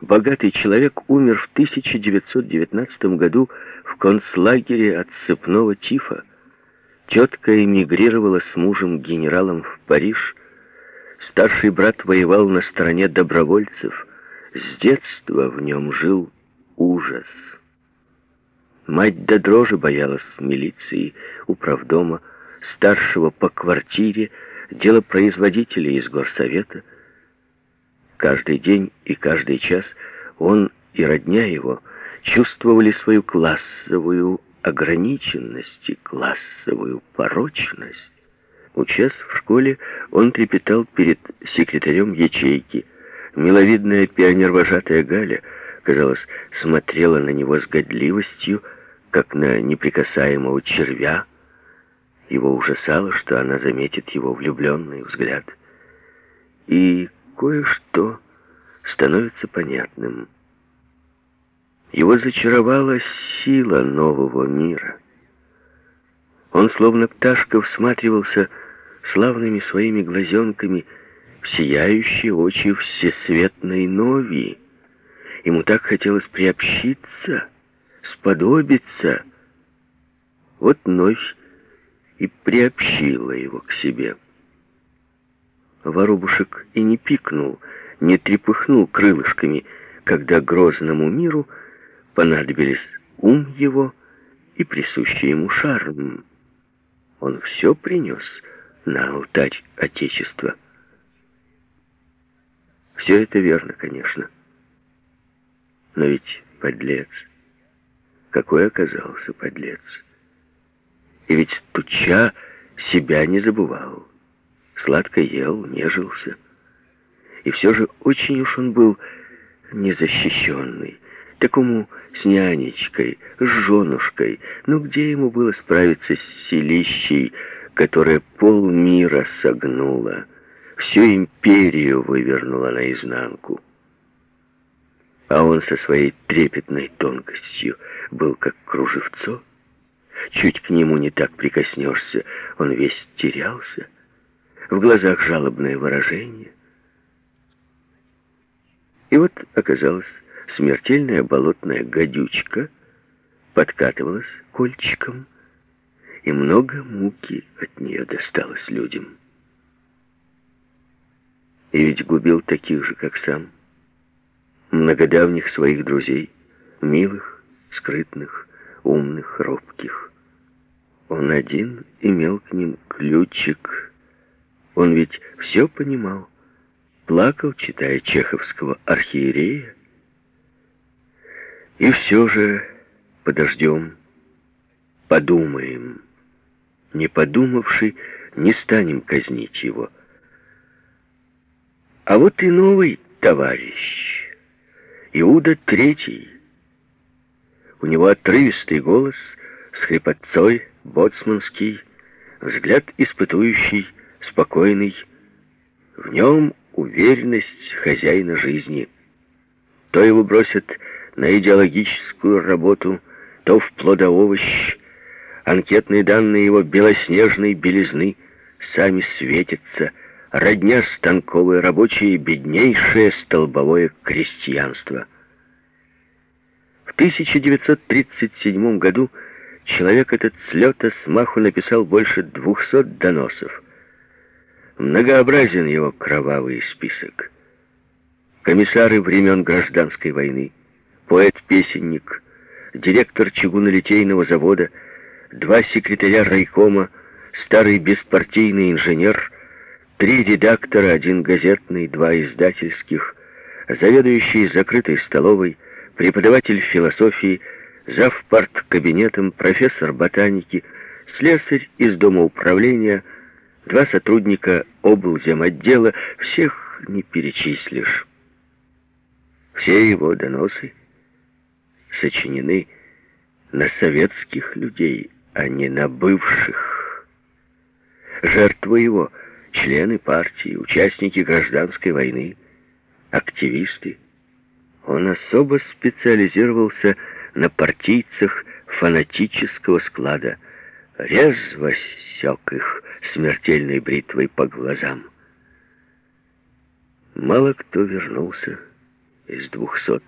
богатый человек умер в 1919 году в концлагере от цепного тифа. Тетка эмигрировала с мужем-генералом в Париж. Старший брат воевал на стороне добровольцев. С детства в нем жил ужас. Мать до дрожи боялась милиции, управдома, старшего по квартире, делопроизводителя из горсовета. Каждый день и каждый час он и родня его чувствовали свою классовую ограниченность и классовую порочность. Учась в школе, он трепетал перед секретарем ячейки. Миловидная пионервожатая Галя, казалось, смотрела на него с годливостью, как на неприкасаемого червя. Его ужасало, что она заметит его влюбленный взгляд. И кое-что становится понятным. Его зачаровала сила нового мира. Он, словно пташка, всматривался славными своими глазенками в сияющие очи всесветной нови. Ему так хотелось приобщиться — сподобиться. Вот ночь и приобщила его к себе. Воробушек и не пикнул, не трепыхнул крылышками, когда грозному миру понадобились ум его и присущий ему шарм. Он все принес на алтарь Отечества. Все это верно, конечно. Но ведь подлец какой оказался подлец. И ведь Туча себя не забывал. Сладко ел, нежился. И все же очень уж он был незащищенный. Такому с нянечкой, с женушкой. Ну где ему было справиться с селищей, которая полмира согнула, всю империю вывернула наизнанку? А он со своей трепетной тонкостью был как кружевцо. Чуть к нему не так прикоснешься, он весь терялся. В глазах жалобное выражение. И вот оказалось, смертельная болотная гадючка подкатывалась кольчиком, и много муки от нее досталось людям. И ведь губил таких же, как сам многодавних своих друзей, милых, скрытных, умных, робких. Он один имел к ним ключик. Он ведь все понимал. Плакал, читая чеховского архиерея. И все же подождем, подумаем. Не подумавши, не станем казнить его. А вот и новый товарищ. Иуда Третий. У него отрывистый голос с хрипотцой, боцманский, взгляд испытующий, спокойный. В нем уверенность хозяина жизни. То его бросят на идеологическую работу, то в плодоовощ. Анкетные данные его белоснежной белизны сами светятся, родня станковые рабочие, беднейшее столбовое крестьянство. В 1937 году человек этот с лета смаху написал больше двухсот доносов. Многообразен его кровавый список. Комиссары времен гражданской войны, поэт-песенник, директор чугунолитейного завода, два секретаря райкома, старый беспартийный инженер — Три редактора, один газетный, два издательских, заведующий закрытой столовой, преподаватель философии, завпарт кабинетом, профессор ботаники, слесарь из дома управления, два сотрудника облземотдела, всех не перечислишь. Все его доносы сочинены на советских людей, а не на бывших. Жертвы его — члены партии, участники гражданской войны, активисты. Он особо специализировался на партийцах фанатического склада, резво сёк их смертельной бритвой по глазам. Мало кто вернулся из двухсот